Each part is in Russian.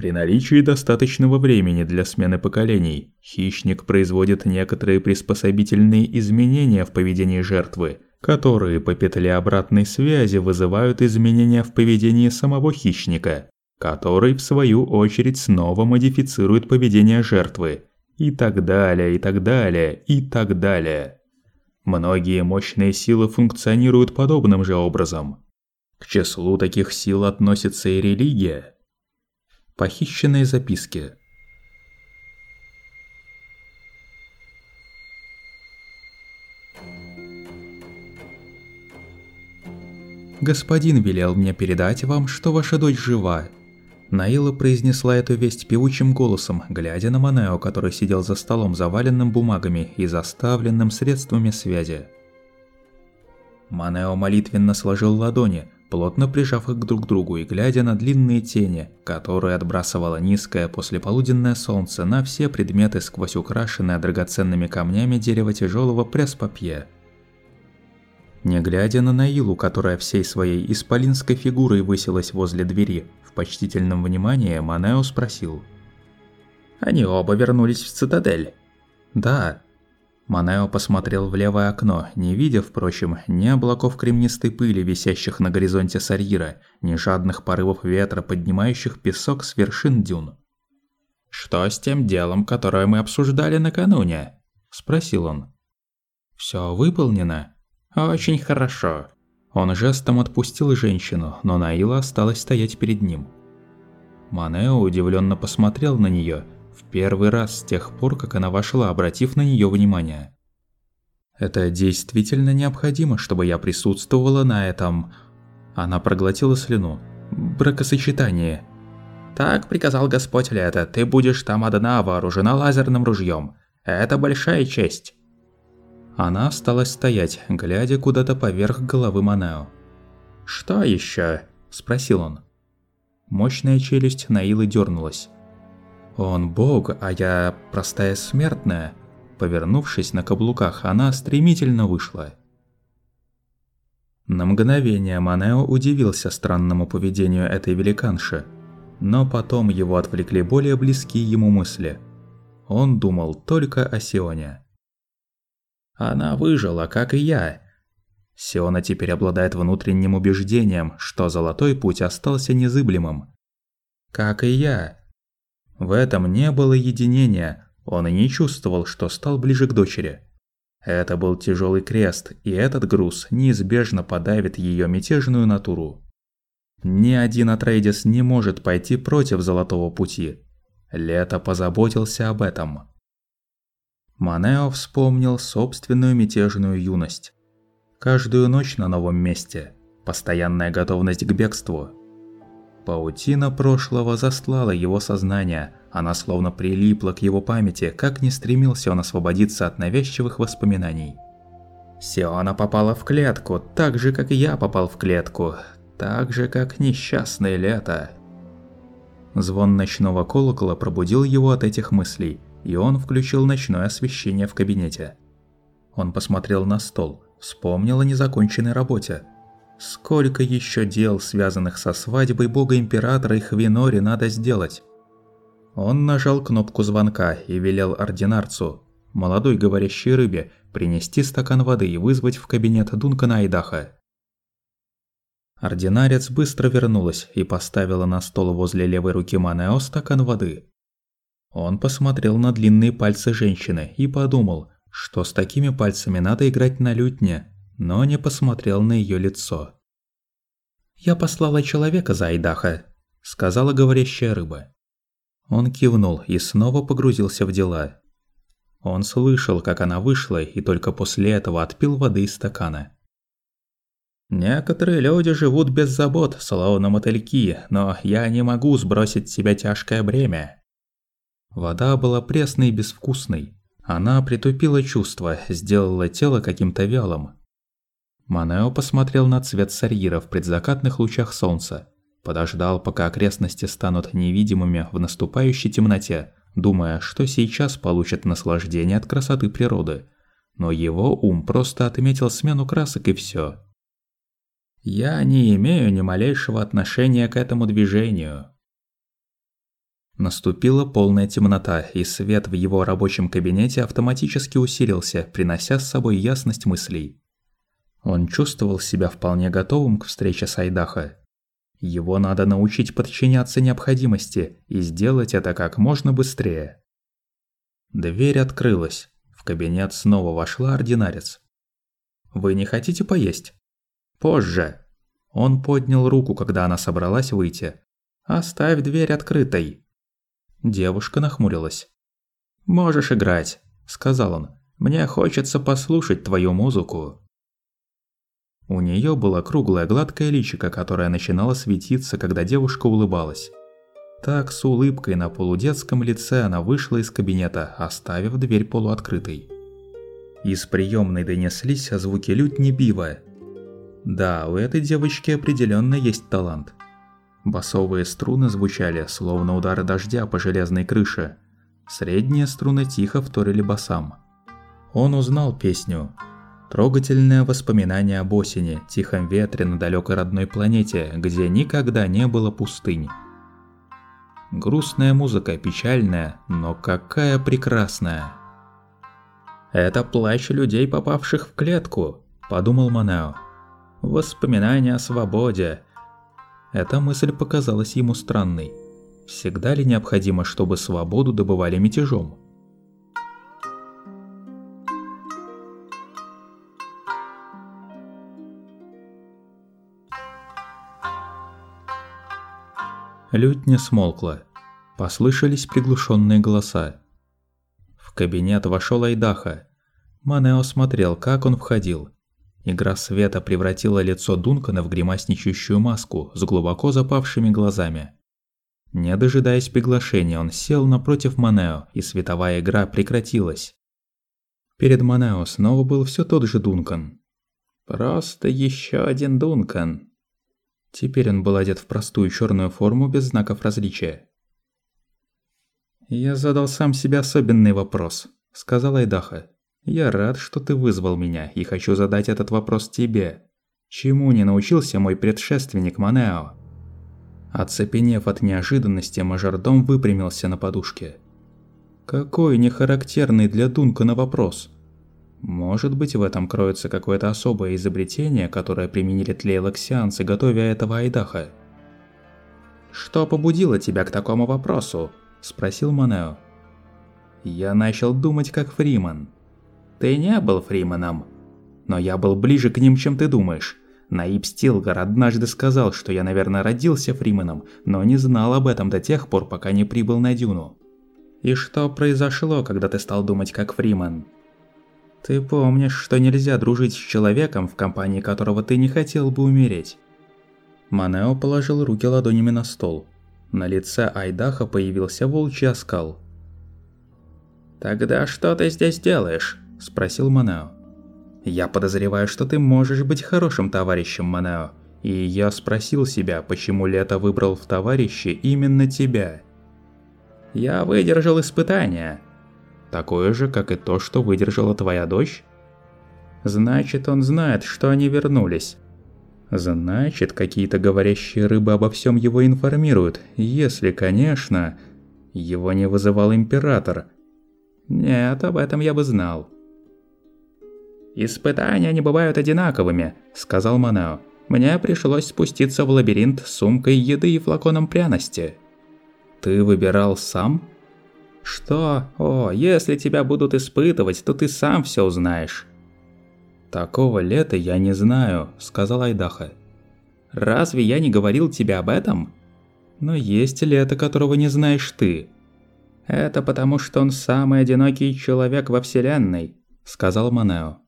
При наличии достаточного времени для смены поколений, хищник производит некоторые приспособительные изменения в поведении жертвы, которые по петле обратной связи вызывают изменения в поведении самого хищника, который в свою очередь снова модифицирует поведение жертвы, и так далее, и так далее, и так далее. Многие мощные силы функционируют подобным же образом. К числу таких сил относится и религия. Похищенные записки. Господин велел мне передать вам, что ваша дочь жива, Наила произнесла эту весть певучим голосом, глядя на Манео, который сидел за столом, заваленным бумагами и заставленным средствами связи. Манео молитвенно сложил ладони, плотно прижав их друг к другу и глядя на длинные тени, которые отбрасывало низкое послеполуденное солнце на все предметы сквозь украшенное драгоценными камнями дерево тяжелого пресс-папье. Не глядя на Наилу, которая всей своей исполинской фигурой высилась возле двери, в почтительном внимании Манео спросил. «Они оба вернулись в цитадель?» «Да». Манео посмотрел в левое окно, не видя, впрочем, ни облаков кремнистой пыли, висящих на горизонте Сарьира, ни жадных порывов ветра, поднимающих песок с вершин дюн. «Что с тем делом, которое мы обсуждали накануне?» – спросил он. «Всё выполнено?» «Очень хорошо. Он жестом отпустил женщину, но Наила осталась стоять перед ним. Манео удивленно посмотрел на нее в первый раз с тех пор, как она вошла, обратив на нее внимание. «Это действительно необходимо, чтобы я присутствовала на этом...» Она проглотила слюну. «Бракосочетание». «Так приказал Господь Лето, ты будешь там одна, вооружена лазерным ружьем. Это большая честь». Она осталась стоять, глядя куда-то поверх головы Манео. «Что еще?» – спросил он. Мощная челюсть Наилы дернулась. «Он бог, а я простая смертная». Повернувшись на каблуках, она стремительно вышла. На мгновение Манео удивился странному поведению этой великанши, но потом его отвлекли более близкие ему мысли. Он думал только о Сионе. Она выжила, как и я. Сиона теперь обладает внутренним убеждением, что золотой путь остался незыблемым. Как и я. В этом не было единения, он и не чувствовал, что стал ближе к дочери. Это был тяжелый крест, и этот груз неизбежно подавит ее мятежную натуру. Ни один Атрейдис не может пойти против Золотого Пути. Лето позаботился об этом. Манео вспомнил собственную мятежную юность. Каждую ночь на новом месте, постоянная готовность к бегству. Паутина прошлого застлала его сознание, она словно прилипла к его памяти, как не стремился он освободиться от навязчивых воспоминаний. Сиона попала в клетку, так же, как и я попал в клетку, так же, как несчастное лето. Звон ночного колокола пробудил его от этих мыслей – и он включил ночное освещение в кабинете. Он посмотрел на стол, вспомнил о незаконченной работе. Сколько еще дел, связанных со свадьбой бога императора и Хвинори, надо сделать? Он нажал кнопку звонка и велел ординарцу, молодой говорящей рыбе, принести стакан воды и вызвать в кабинет Дункана Айдаха. Ординарец быстро вернулась и поставила на стол возле левой руки Манео стакан воды. Он посмотрел на длинные пальцы женщины и подумал, что с такими пальцами надо играть на лютне, но не посмотрел на ее лицо. «Я послала человека за Айдаха», – сказала говорящая рыба. Он кивнул и снова погрузился в дела. Он слышал, как она вышла, и только после этого отпил воды из стакана. «Некоторые люди живут без забот, словно мотыльки, но я не могу сбросить с себя тяжкое бремя», Вода была пресной и безвкусной. Она притупила чувства, сделала тело каким-то вялым. Манео посмотрел на цвет сарьира в предзакатных лучах солнца. Подождал, пока окрестности станут невидимыми в наступающей темноте, думая, что сейчас получит наслаждение от красоты природы. Но его ум просто отметил смену красок и всё. «Я не имею ни малейшего отношения к этому движению», Наступила полная темнота, и свет в его рабочем кабинете автоматически усилился, принося с собой ясность мыслей. Он чувствовал себя вполне готовым к встрече с Айдаха. Его надо научить подчиняться необходимости и сделать это как можно быстрее. Дверь открылась. В кабинет снова вошла ординарец. «Вы не хотите поесть?» «Позже». Он поднял руку, когда она собралась выйти. «Оставь дверь открытой». Девушка нахмурилась. «Можешь играть», – сказал он. «Мне хочется послушать твою музыку». У нее было круглое гладкое личико, которое начинало светиться, когда девушка улыбалась. Так, с улыбкой на полудетском лице она вышла из кабинета, оставив дверь полуоткрытой. Из приемной донеслись звуки лютни бива. Да, у этой девочки определенно есть талант. Басовые струны звучали, словно удары дождя по железной крыше. Средние струны тихо вторили басам. Он узнал песню Трогательное воспоминание об осени, тихом ветре на далекой родной планете, где никогда не было пустынь. Грустная музыка, печальная, но какая прекрасная. «Это плач людей, попавших в клетку», – подумал Манео. «Воспоминания о свободе». Эта мысль показалась ему странной. Всегда ли необходимо, чтобы свободу добывали мятежом? Лютня смолкла. Послышались приглушенные голоса. В кабинет вошел Айдаха. Манео смотрел, как он входил. Игра света превратила лицо Дункана в гримасничающую маску с глубоко запавшими глазами. Не дожидаясь приглашения, он сел напротив Манео, и световая игра прекратилась. Перед Манео снова был все тот же Дункан. «Просто еще один Дункан», Теперь он был одет в простую черную форму без знаков различия. «Я задал сам себе особенный вопрос», – сказал Айдаха. «Я рад, что ты вызвал меня, и хочу задать этот вопрос тебе. Чему не научился мой предшественник Манео?» Оцепенев от неожиданности, мажордом выпрямился на подушке. «Какой нехарактерный для Дункана вопрос!» Может быть, в этом кроется какое-то особое изобретение, которое применили тлейлоксианцы, готовя этого Айдаха. «Что побудило тебя к такому вопросу?» – спросил Манео. «Я начал думать как Фриман». «Ты не был Фриманом, но я был ближе к ним, чем ты думаешь. Наиб Стилгар однажды сказал, что я, наверное, родился Фриманом, но не знал об этом до тех пор, пока не прибыл на Дюну». «И что произошло, когда ты стал думать как Фриман?» Ты помнишь, что нельзя дружить с человеком, в компании которого ты не хотел бы умереть. Манео положил руки ладонями на стол. На лице Айдаха появился волчий оскал. «Тогда что ты здесь делаешь?» – спросил Манео. «Я подозреваю, что ты можешь быть хорошим товарищем, Манео. И я спросил себя, почему Лето выбрал в товарище именно тебя». «Я выдержал испытания», Такое же, как и то, что выдержала твоя дочь? Значит, он знает, что они вернулись. Значит, какие-то говорящие рыбы обо всем его информируют, если, конечно, его не вызывал император. Нет, об этом я бы знал. «Испытания не бывают одинаковыми», — сказал Манео. «Мне пришлось спуститься в лабиринт с сумкой еды и флаконом пряности». «Ты выбирал сам?» «Что? О, если тебя будут испытывать, то ты сам все узнаешь». «Такого лета я не знаю», – сказал Айдаха. «Разве я не говорил тебе об этом?» «Но есть лето, которого не знаешь ты». «Это потому, что он самый одинокий человек во Вселенной», – сказал Манео.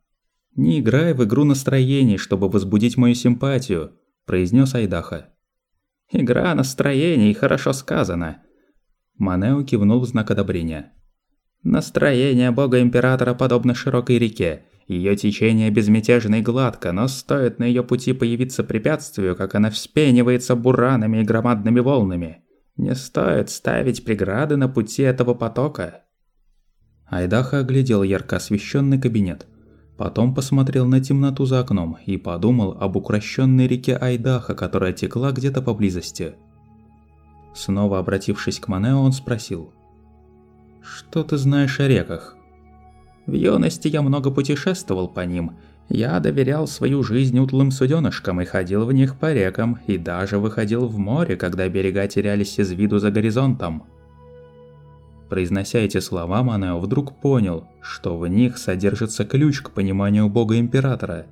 «Не играй в игру настроений, чтобы возбудить мою симпатию», – произнес Айдаха. «Игра настроений, хорошо сказано. Манео кивнул в знак одобрения. Настроение бога-императора подобно широкой реке. Ее течение безмятежно и гладко, но стоит на ее пути появиться препятствию, как она вспенивается буранами и громадными волнами. Не стоит ставить преграды на пути этого потока. Айдаха оглядел ярко освещенный кабинет. Потом посмотрел на темноту за окном и подумал об укращенной реке Айдаха, которая текла где-то поблизости. Снова обратившись к Манео, он спросил. «Что ты знаешь о реках?» «В юности я много путешествовал по ним. Я доверял свою жизнь утлым суденышкам и ходил в них по рекам, и даже выходил в море, когда берега терялись из виду за горизонтом». Произнося эти слова, Манео вдруг понял, что в них содержится ключ к пониманию бога Императора.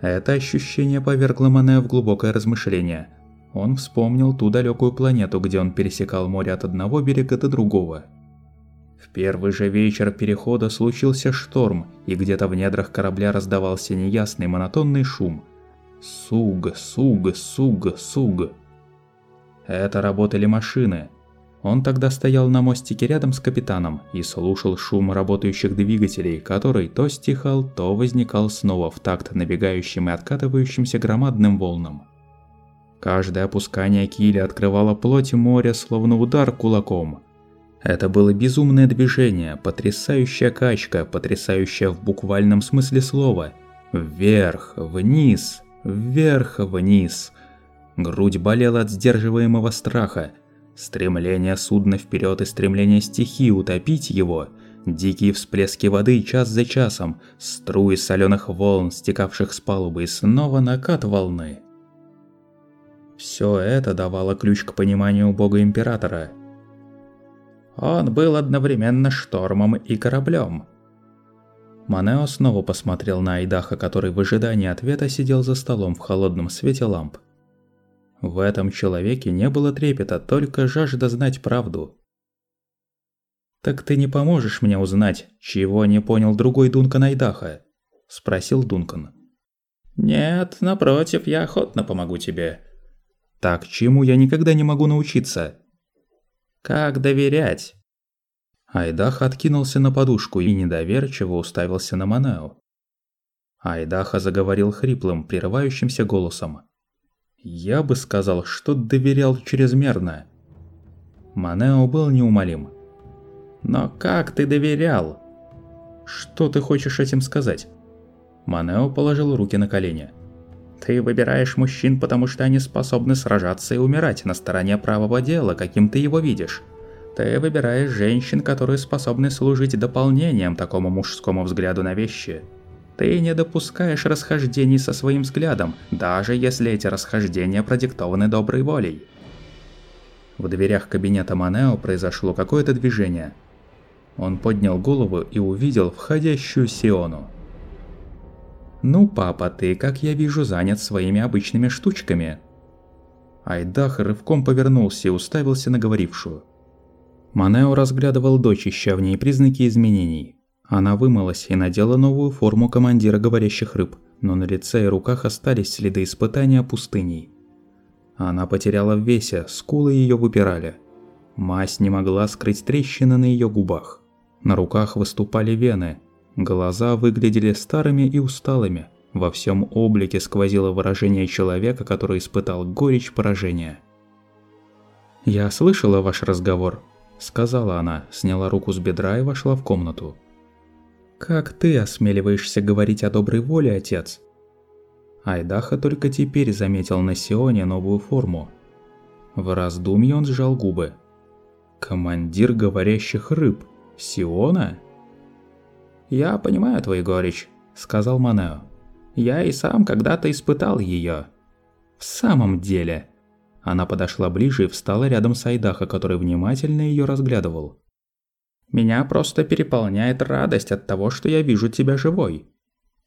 Это ощущение повергло Манео в глубокое размышление. Он вспомнил ту далекую планету, где он пересекал море от одного берега до другого. В первый же вечер перехода случился шторм, и где-то в недрах корабля раздавался неясный монотонный шум. Суг, суг, суг, суг. Это работали машины, он тогда стоял на мостике рядом с капитаном и слушал шум работающих двигателей, который то стихал, то возникал снова в такт набегающим и откатывающимся громадным волнам. Каждое опускание киля открывало плоть моря, словно удар кулаком. Это было безумное движение, потрясающая качка, потрясающая в буквальном смысле слова. Вверх, вниз, вверх, вниз. Грудь болела от сдерживаемого страха – Стремление судна вперед и стремление стихии утопить его, дикие всплески воды час за часом, струи соленых волн, стекавших с палубы и снова накат волны. Все это давало ключ к пониманию бога Императора. Он был одновременно штормом и кораблем. Манео снова посмотрел на Айдаха, который в ожидании ответа сидел за столом в холодном свете ламп. В этом человеке не было трепета, только жажда знать правду. «Так ты не поможешь мне узнать, чего не понял другой Дункан Айдаха?» – спросил Дункан. «Нет, напротив, я охотно помогу тебе». «Так чему я никогда не могу научиться?» «Как доверять?» Айдах откинулся на подушку и недоверчиво уставился на Манео. Айдаха заговорил хриплым, прерывающимся голосом. Я бы сказал, что доверял чрезмерно. Манео был неумолим. «Но как ты доверял?» «Что ты хочешь этим сказать?» Манео положил руки на колени. «Ты выбираешь мужчин, потому что они способны сражаться и умирать на стороне правого дела, каким ты его видишь. Ты выбираешь женщин, которые способны служить дополнением такому мужскому взгляду на вещи. Ты не допускаешь расхождений со своим взглядом, даже если эти расхождения продиктованы доброй волей. В дверях кабинета Манео произошло какое-то движение. Он поднял голову и увидел входящую Сиону. «Ну, папа, ты, как я вижу, занят своими обычными штучками». Айдах рывком повернулся и уставился на говорившую. Манео разглядывал дочь, ища в ней признаки изменений. Она вымылась и надела новую форму командира говорящих рыб, но на лице и руках остались следы испытания пустыней. Она потеряла в весе, скулы ее выпирали. Мазь не могла скрыть трещины на ее губах. На руках выступали вены, глаза выглядели старыми и усталыми. Во всем облике сквозило выражение человека, который испытал горечь поражения. «Я слышала ваш разговор», – сказала она, сняла руку с бедра и вошла в комнату. «Как ты осмеливаешься говорить о доброй воле, отец?» Айдаха только теперь заметил на Сионе новую форму. В раздумье он сжал губы. «Командир говорящих рыб? Сиона?» «Я понимаю твою горечь», — сказал Манео. «Я и сам когда-то испытал ее. «В самом деле...» Она подошла ближе и встала рядом с Айдаха, который внимательно ее разглядывал. Меня просто переполняет радость от того, что я вижу тебя живой.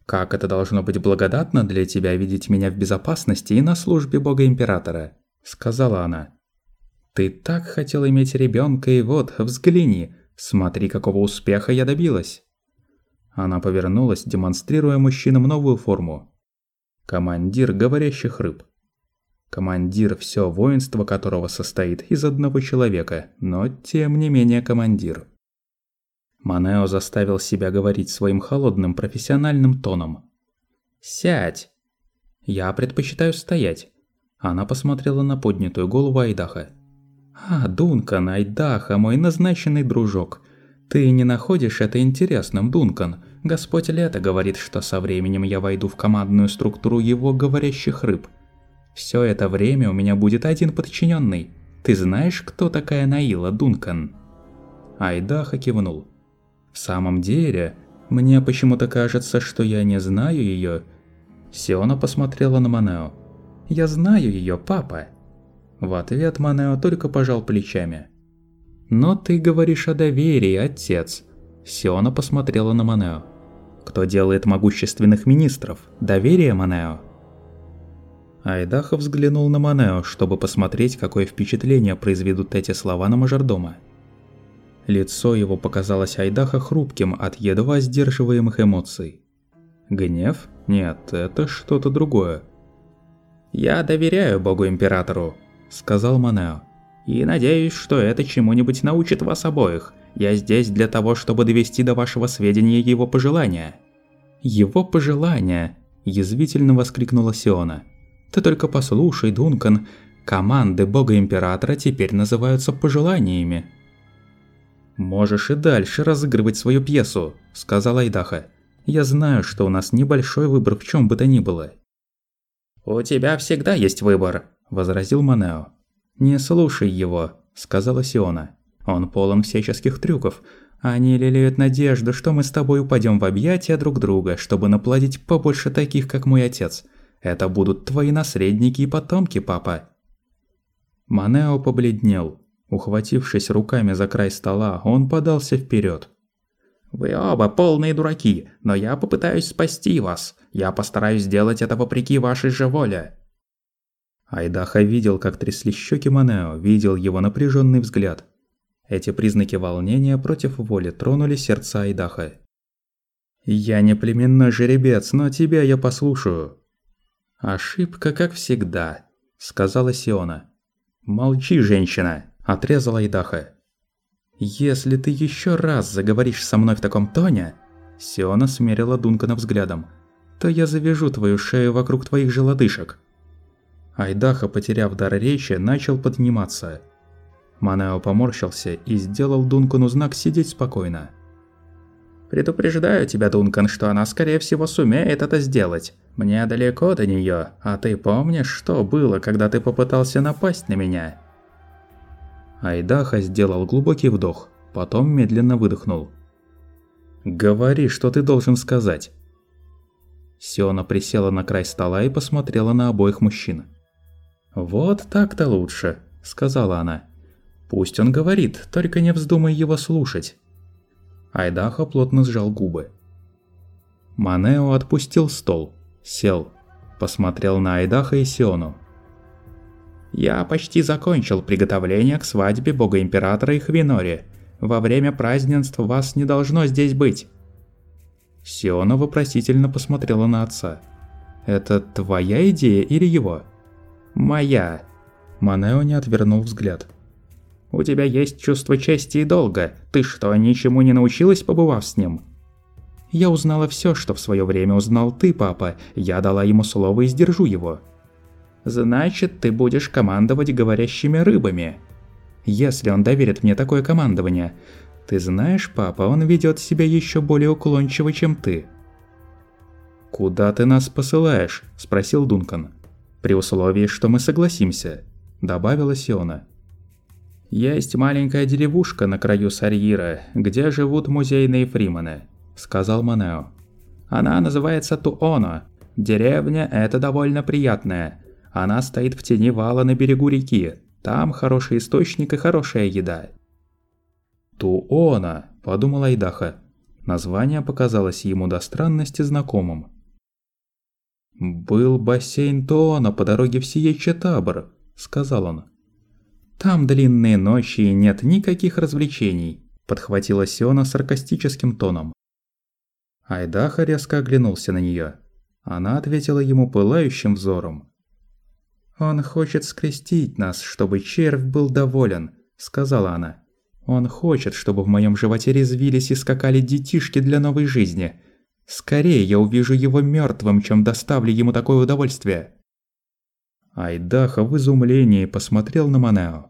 Как это должно быть благодатно для тебя видеть меня в безопасности и на службе Бога Императора», — сказала она. «Ты так хотел иметь ребенка, и вот, взгляни, смотри, какого успеха я добилась». Она повернулась, демонстрируя мужчинам новую форму. Командир говорящих рыб. Командир, все воинство которого состоит из одного человека, но тем не менее командир. Манео заставил себя говорить своим холодным профессиональным тоном. «Сядь!» «Я предпочитаю стоять». Она посмотрела на поднятую голову Айдаха. «А, Дункан, Айдаха, мой назначенный дружок. Ты не находишь это интересным, Дункан? Господь Лето говорит, что со временем я войду в командную структуру его говорящих рыб. Все это время у меня будет один подчиненный. Ты знаешь, кто такая Наила Дункан?» Айдаха кивнул. «В самом деле, мне почему-то кажется, что я не знаю ее. Сиона посмотрела на Манео. «Я знаю ее, папа!» В ответ Манео только пожал плечами. «Но ты говоришь о доверии, отец!» Сиона посмотрела на Манео. «Кто делает могущественных министров? Доверие, Манео?» Айдаха взглянул на Манео, чтобы посмотреть, какое впечатление произведут эти слова на мажордома. Лицо его показалось Айдаха хрупким от едва сдерживаемых эмоций. Гнев? Нет, это что-то другое. «Я доверяю Богу-Императору», — сказал Манео. «И надеюсь, что это чему-нибудь научит вас обоих. Я здесь для того, чтобы довести до вашего сведения его пожелания». «Его пожелания!» – язвительно воскликнула Сиона. «Ты только послушай, Дункан, команды Бога-Императора теперь называются пожеланиями». «Можешь и дальше разыгрывать свою пьесу», – сказала Айдаха. «Я знаю, что у нас небольшой выбор в чем бы то ни было». «У тебя всегда есть выбор», – возразил Манео. «Не слушай его», – сказала Сиона. «Он полон всяческих трюков. Они лелеют надежду, что мы с тобой упадем в объятия друг друга, чтобы наплодить побольше таких, как мой отец. Это будут твои наследники и потомки, папа». Манео побледнел. Ухватившись руками за край стола, он подался вперед. «Вы оба полные дураки, но я попытаюсь спасти вас. Я постараюсь сделать это вопреки вашей же воле». Айдаха видел, как трясли щеки Манео, видел его напряженный взгляд. Эти признаки волнения против воли тронули сердца Айдаха. «Я не племенной жеребец, но тебя я послушаю». «Ошибка, как всегда», — сказала Сиона. «Молчи, женщина!» отрезала Айдаха. «Если ты еще раз заговоришь со мной в таком тоне...» Сиона смерила Дункана взглядом. «То я завяжу твою шею вокруг твоих же лодыжек». Айдаха, потеряв дар речи, начал подниматься. Манео поморщился и сделал Дункану знак сидеть спокойно. «Предупреждаю тебя, Дункан, что она, скорее всего, сумеет это сделать. Мне далеко до нее, а ты помнишь, что было, когда ты попытался напасть на меня?» Айдаха сделал глубокий вдох, потом медленно выдохнул. «Говори, что ты должен сказать». Сиона присела на край стола и посмотрела на обоих мужчин. «Вот так-то лучше», – сказала она. «Пусть он говорит, только не вздумай его слушать». Айдаха плотно сжал губы. Манео отпустил стол, сел, посмотрел на Айдаха и Сиону. Я почти закончил приготовление к свадьбе бога императора и Хвинори. Во время празднеств вас не должно здесь быть. Сиона вопросительно посмотрела на отца. «Это твоя идея или его?» «Моя». Манео не отвернул взгляд. «У тебя есть чувство чести и долга. Ты что, ничему не научилась, побывав с ним?» «Я узнала все, что в свое время узнал ты, папа. Я дала ему слово и сдержу его». Значит, ты будешь командовать говорящими рыбами. Если он доверит мне такое командование, ты знаешь, папа, он ведет себя еще более уклончиво, чем ты. «Куда ты нас посылаешь?» – спросил Дункан. «При условии, что мы согласимся», – добавила Сиона. «Есть маленькая деревушка на краю Сарьира, где живут музейные фримены», – сказал Манео. «Она называется Туоно. Деревня эта довольно приятная. Она стоит в тени вала на берегу реки. Там хороший источник и хорошая еда. «Туона», – подумал Айдаха. Название показалось ему до странности знакомым. «Был бассейн Туона по дороге в Сиече Табор», – сказал он. «Там длинные ночи и нет никаких развлечений», – подхватила Сиона саркастическим тоном. Айдаха резко оглянулся на нее. Она ответила ему пылающим взором. «Он хочет скрестить нас, чтобы червь был доволен», – сказала она. «Он хочет, чтобы в моем животе резвились и скакали детишки для новой жизни. Скорее я увижу его мертвым, чем доставлю ему такое удовольствие». Айдаха в изумлении посмотрел на Манео.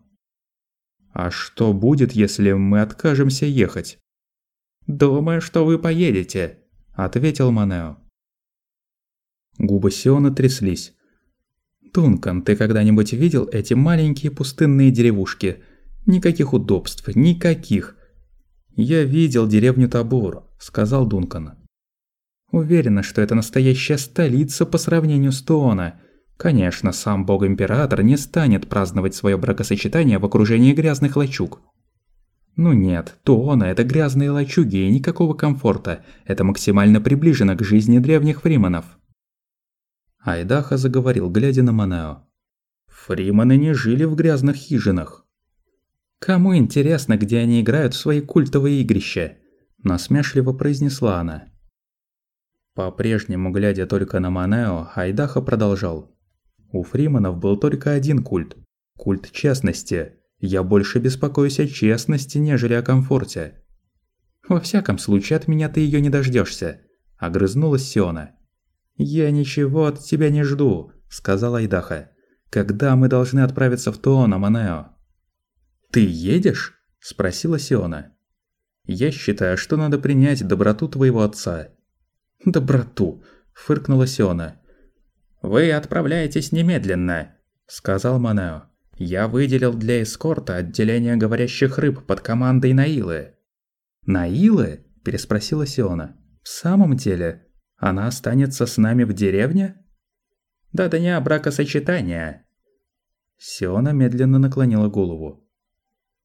«А что будет, если мы откажемся ехать?» «Думаю, что вы поедете», – ответил Манео. Губы Сиона тряслись. Дункан, ты когда-нибудь видел эти маленькие пустынные деревушки? Никаких удобств, никаких. Я видел деревню Табур, сказал Дункан. Уверена, что это настоящая столица по сравнению с Туона. Конечно, сам бог-император не станет праздновать свое бракосочетание в окружении грязных лачуг. Ну нет, Туона – это грязные лачуги и никакого комфорта. Это максимально приближено к жизни древних фриманов. Айдаха заговорил, глядя на Манао. Фриманы не жили в грязных хижинах. Кому интересно, где они играют в свои культовые игрища? Насмешливо произнесла она. По-прежнему, глядя только на Манео, Айдаха продолжал. У Фриманов был только один культ – культ честности. Я больше беспокоюсь о честности, нежели о комфорте. Во всяком случае, от меня ты ее не дождешься, огрызнулась Сиона. Я ничего от тебя не жду, сказал Айдаха. Когда мы должны отправиться в Туона, Манео? Ты едешь? спросила Сиона. Я считаю, что надо принять доброту твоего отца «Доброту!» – фыркнула Сиона. «Вы отправляетесь немедленно», – сказал Манео. «Я выделил для эскорта отделение говорящих рыб под командой Наилы». «Наилы?» – переспросила Сиона. «В самом деле, она останется с нами в деревне?» «Да дня бракосочетания». Сиона медленно наклонила голову.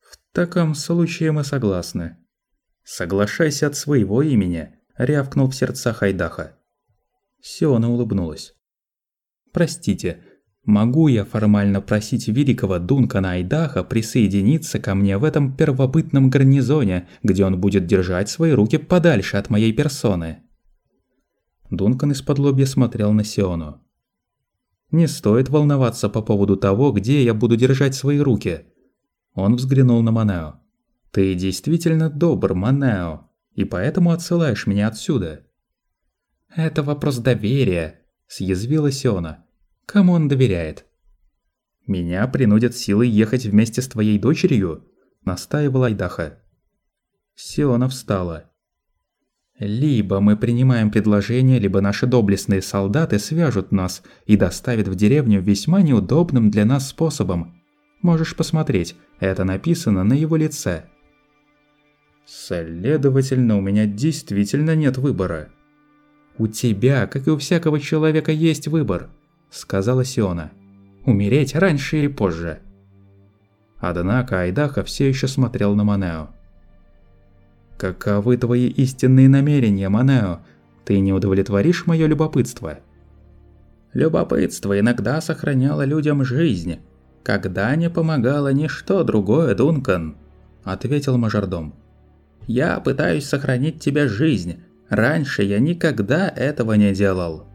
«В таком случае мы согласны. Соглашайся от своего имени», рявкнул в сердцах Айдаха. Сиона улыбнулась. «Простите, могу я формально просить великого Дункана Айдаха присоединиться ко мне в этом первобытном гарнизоне, где он будет держать свои руки подальше от моей персоны?» Дункан из-под лобья смотрел на Сиону. «Не стоит волноваться по поводу того, где я буду держать свои руки». Он взглянул на Манео. «Ты действительно добр, Манео и поэтому отсылаешь меня отсюда». «Это вопрос доверия», – съязвила Сиона. «Кому он доверяет?» «Меня принудят силой ехать вместе с твоей дочерью?» – настаивала Айдаха. Сиона встала. «Либо мы принимаем предложение, либо наши доблестные солдаты свяжут нас и доставят в деревню весьма неудобным для нас способом. Можешь посмотреть, это написано на его лице». Следовательно, у меня действительно нет выбора. У тебя, как и у всякого человека, есть выбор, сказала Сиона. Умереть раньше или позже. Однако Айдаха все еще смотрел на Манео. «Каковы твои истинные намерения, Манео? Ты не удовлетворишь мое любопытство?» «Любопытство иногда сохраняло людям жизнь, когда не помогало ничто другое, Дункан», – ответил мажордом. Я пытаюсь сохранить тебе жизнь. Раньше я никогда этого не делал.